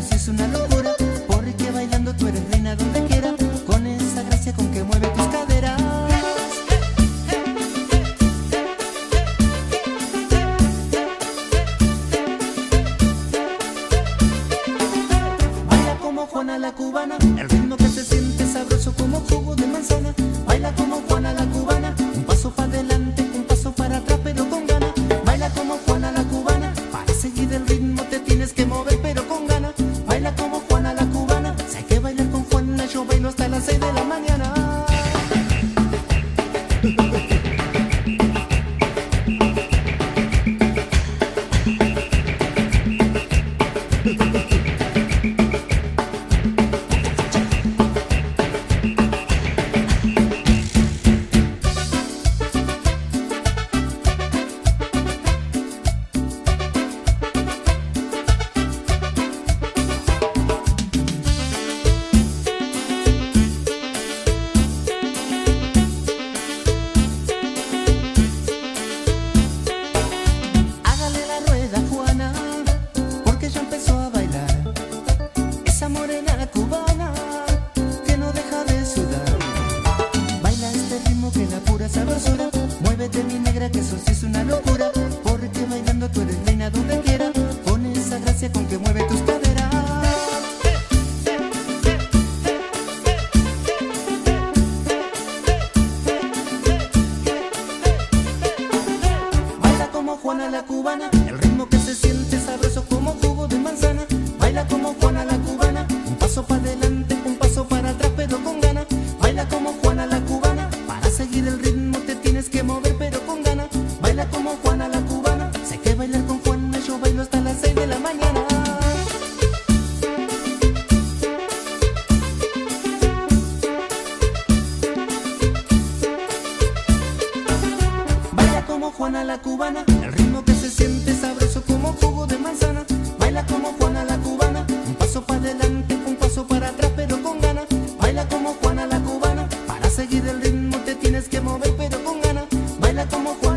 nos hizo una locura. eso sí es una locura. hasta las 6 de la mañana. Baila como Juana la cubana, el ritmo que se siente sabroso como jugo de manzana. Baila como Juana la cubana, un paso para adelante, un paso para atrás, pero con ganas. Baila como Juana la cubana, para seguir el ritmo te tienes que mover, pero con ganas. Baila como Juana